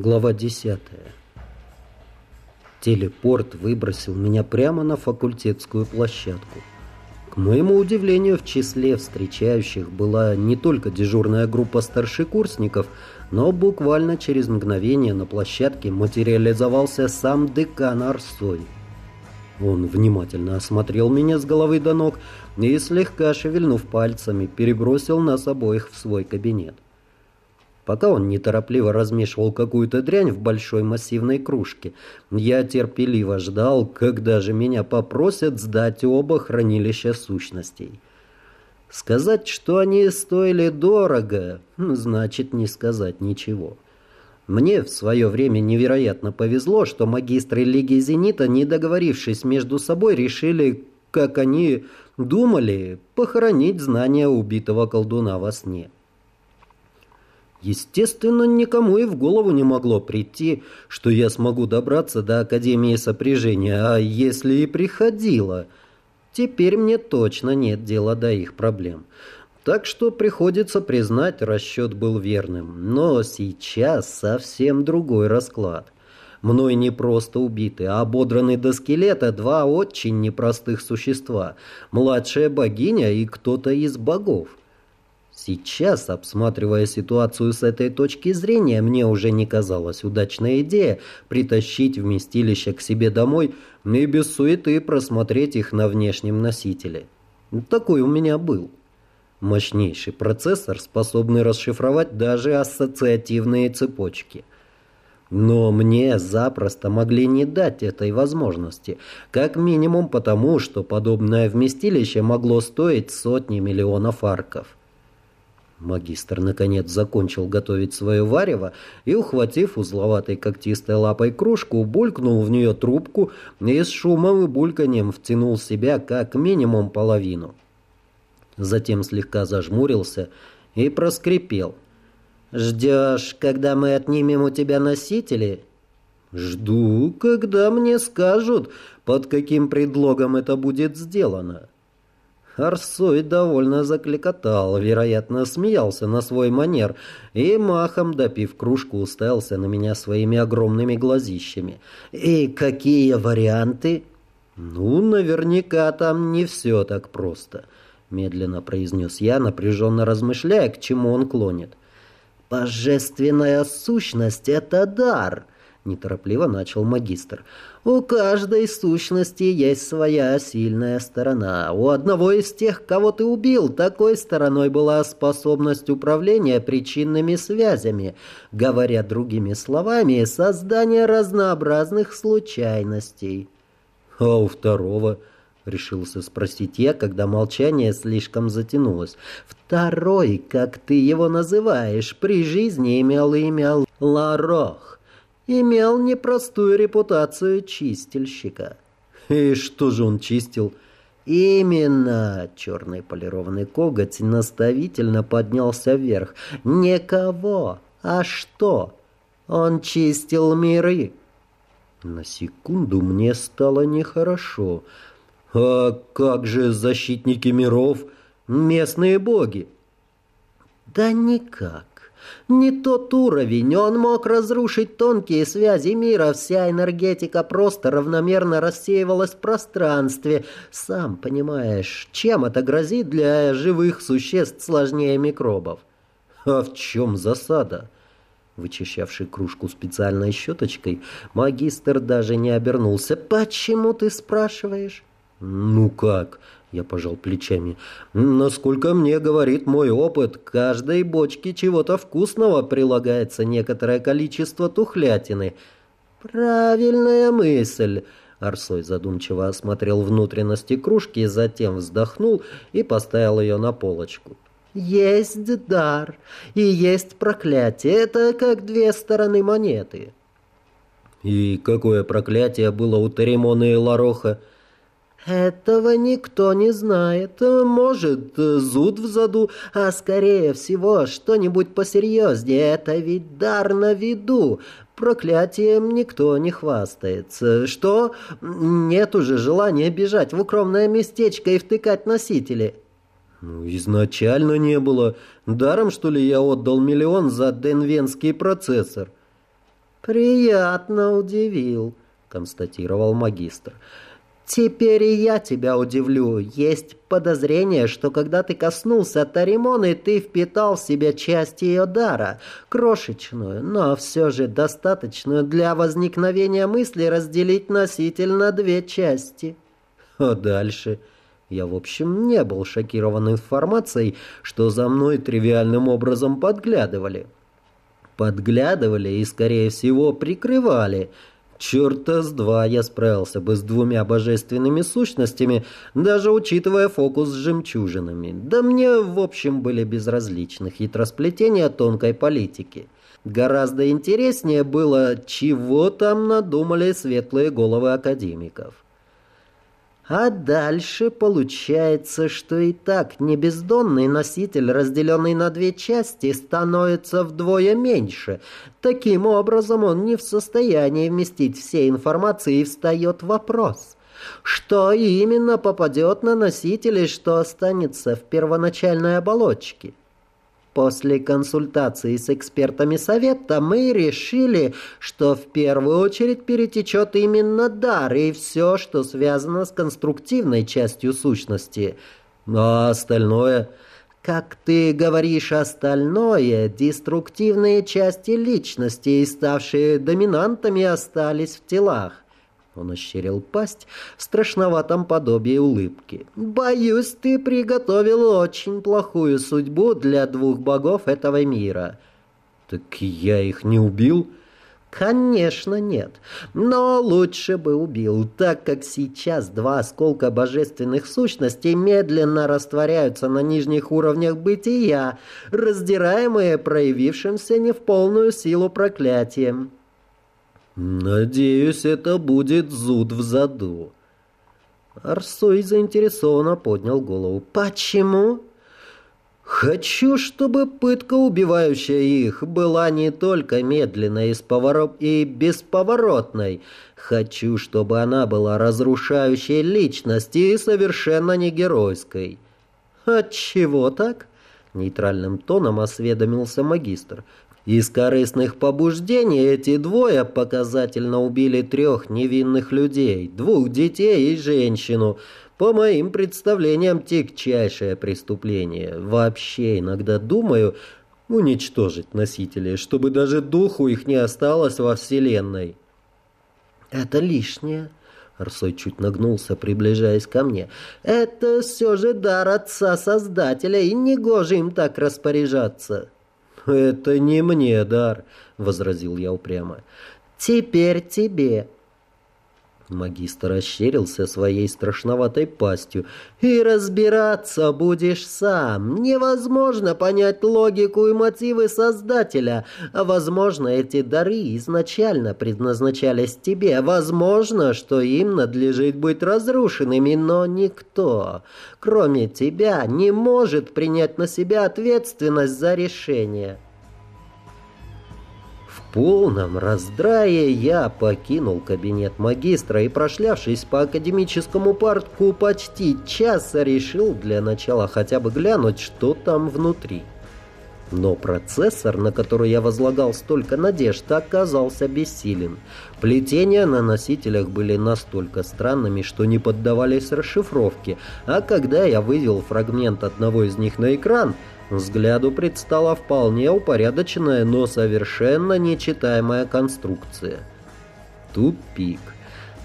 Глава 10. Телепорт выбросил меня прямо на факультетскую площадку. К моему удивлению, в числе встречающих была не только дежурная группа старшекурсников, но буквально через мгновение на площадке материализовался сам декан Арсой. Он внимательно осмотрел меня с головы до ног и, слегка шевельнув пальцами, перебросил нас обоих в свой кабинет. Пока он неторопливо размешивал какую-то дрянь в большой массивной кружке, я терпеливо ждал, когда же меня попросят сдать оба хранилища сущностей. Сказать, что они стоили дорого, значит не сказать ничего. Мне в свое время невероятно повезло, что магистры Лиги Зенита, не договорившись между собой, решили, как они думали, похоронить знания убитого колдуна во сне. Естественно, никому и в голову не могло прийти, что я смогу добраться до Академии сопряжения, а если и приходило, теперь мне точно нет дела до их проблем. Так что приходится признать, расчет был верным. Но сейчас совсем другой расклад. Мной не просто убиты, а ободраны до скелета два очень непростых существа. Младшая богиня и кто-то из богов. Сейчас, обсматривая ситуацию с этой точки зрения, мне уже не казалась удачная идея притащить вместилище к себе домой и без суеты просмотреть их на внешнем носителе. Такой у меня был. Мощнейший процессор, способный расшифровать даже ассоциативные цепочки. Но мне запросто могли не дать этой возможности, как минимум потому, что подобное вместилище могло стоить сотни миллионов арков. Магистр, наконец, закончил готовить свое варево и, ухватив узловатой когтистой лапой кружку, булькнул в нее трубку и с шумом и бульканьем втянул себя как минимум половину. Затем слегка зажмурился и проскрипел. «Ждешь, когда мы отнимем у тебя носители?» «Жду, когда мне скажут, под каким предлогом это будет сделано». Арсой довольно закликотал, вероятно, смеялся на свой манер и, махом допив кружку, уставился на меня своими огромными глазищами. «И какие варианты?» «Ну, наверняка там не все так просто», — медленно произнес я, напряженно размышляя, к чему он клонит. «Божественная сущность — это дар», — неторопливо начал магистр. У каждой сущности есть своя сильная сторона. У одного из тех, кого ты убил, такой стороной была способность управления причинными связями. Говоря другими словами, создание разнообразных случайностей. А у второго... — решился спросить я, когда молчание слишком затянулось. «Второй, как ты его называешь, при жизни имел имя Ларох имел непростую репутацию чистильщика. И что же он чистил? Именно черный полированный коготь наставительно поднялся вверх. Никого, а что? Он чистил миры. На секунду мне стало нехорошо. А как же защитники миров, местные боги? Да никак. Не тот уровень, он мог разрушить тонкие связи мира, вся энергетика просто равномерно рассеивалась в пространстве. Сам понимаешь, чем это грозит для живых существ сложнее микробов? А в чем засада? Вычищавший кружку специальной щеточкой, магистр даже не обернулся. «Почему ты спрашиваешь?» «Ну как?» Я пожал плечами. Насколько мне говорит мой опыт, каждой бочке чего-то вкусного прилагается некоторое количество тухлятины. Правильная мысль. Арсой задумчиво осмотрел внутренности кружки, затем вздохнул и поставил ее на полочку. Есть дар и есть проклятие. Это как две стороны монеты. И какое проклятие было у Таримона и Лароха? Этого никто не знает. Может, зуд в заду, а скорее всего что-нибудь посерьезнее. Это ведь дар на виду. Проклятием никто не хвастается. Что? Нет уже желания бежать в укромное местечко и втыкать носители. Ну, изначально не было. Даром, что ли, я отдал миллион за денвенский процессор? «Приятно удивил», — констатировал магистр. «Теперь и я тебя удивлю. Есть подозрение, что когда ты коснулся Таримоны, ты впитал в себя часть ее дара, крошечную, но все же достаточную для возникновения мысли разделить носитель на две части». А дальше... Я, в общем, не был шокирован информацией, что за мной тривиальным образом подглядывали. Подглядывали и, скорее всего, прикрывали. Черта с два я справился бы с двумя божественными сущностями, даже учитывая фокус с жемчужинами. Да мне, в общем, были безразличны хитросплетения тонкой политики. Гораздо интереснее было, чего там надумали светлые головы академиков. А дальше получается, что и так не бездонный носитель, разделенный на две части, становится вдвое меньше. Таким образом, он не в состоянии вместить все информации и встает вопрос. Что именно попадет на носитель и что останется в первоначальной оболочке? После консультации с экспертами совета мы решили, что в первую очередь перетечет именно дар и все, что связано с конструктивной частью сущности. А остальное... Как ты говоришь, остальное, деструктивные части личности, ставшие доминантами, остались в телах. Он ощерил пасть в страшноватом подобии улыбки. «Боюсь, ты приготовил очень плохую судьбу для двух богов этого мира». «Так я их не убил?» «Конечно нет, но лучше бы убил, так как сейчас два осколка божественных сущностей медленно растворяются на нижних уровнях бытия, раздираемые проявившимся не в полную силу проклятием. «Надеюсь, это будет зуд в заду». Арсой заинтересованно поднял голову. «Почему?» «Хочу, чтобы пытка, убивающая их, была не только медленной и бесповоротной. Хочу, чтобы она была разрушающей личности и совершенно не геройской». «Отчего так?» — нейтральным тоном осведомился магистр. Из корыстных побуждений эти двое показательно убили трех невинных людей, двух детей и женщину. По моим представлениям, тягчайшее преступление. Вообще иногда думаю уничтожить носителей, чтобы даже духу их не осталось во Вселенной. Это лишнее. Арсой чуть нагнулся, приближаясь ко мне. «Это все же дар отца-создателя, и негоже им так распоряжаться». «Это не мне дар», — возразил я упрямо. «Теперь тебе». Магистр ощерился своей страшноватой пастью. «И разбираться будешь сам. Невозможно понять логику и мотивы Создателя. Возможно, эти дары изначально предназначались тебе. Возможно, что им надлежит быть разрушенными, но никто, кроме тебя, не может принять на себя ответственность за решение» полном раздрае я покинул кабинет магистра и, прошлявшись по академическому парку почти час, решил для начала хотя бы глянуть, что там внутри. Но процессор, на который я возлагал столько надежд, оказался бессилен. Плетения на носителях были настолько странными, что не поддавались расшифровке, а когда я вывел фрагмент одного из них на экран – Взгляду предстала вполне упорядоченная, но совершенно нечитаемая конструкция. Тупик.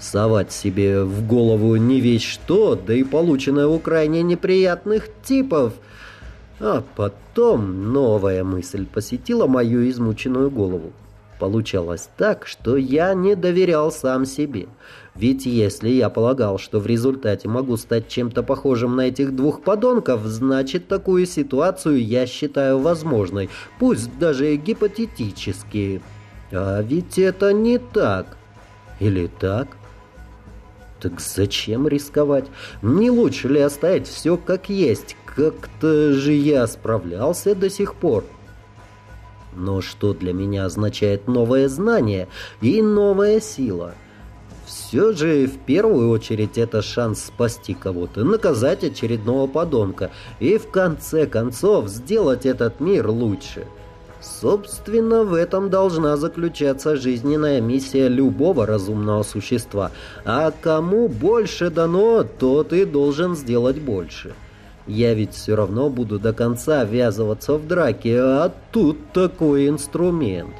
Совать себе в голову не весь что, да и полученное у крайне неприятных типов. А потом новая мысль посетила мою измученную голову. Получалось так, что я не доверял сам себе. Ведь если я полагал, что в результате могу стать чем-то похожим на этих двух подонков, значит, такую ситуацию я считаю возможной, пусть даже гипотетически. А ведь это не так. Или так? Так зачем рисковать? Не лучше ли оставить все как есть? Как-то же я справлялся до сих пор. Но что для меня означает новое знание и новая сила? Все же в первую очередь это шанс спасти кого-то, наказать очередного подонка и в конце концов сделать этот мир лучше. Собственно, в этом должна заключаться жизненная миссия любого разумного существа. А кому больше дано, тот и должен сделать больше. Я ведь все равно буду до конца ввязываться в драки, а тут такой инструмент.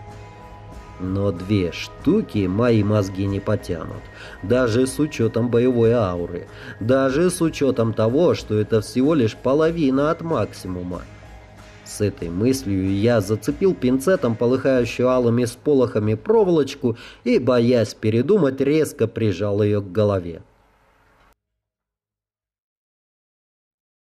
Но две штуки мои мозги не потянут. Даже с учетом боевой ауры. Даже с учетом того, что это всего лишь половина от максимума. С этой мыслью я зацепил пинцетом полыхающую алыми сполохами проволочку и, боясь передумать, резко прижал ее к голове.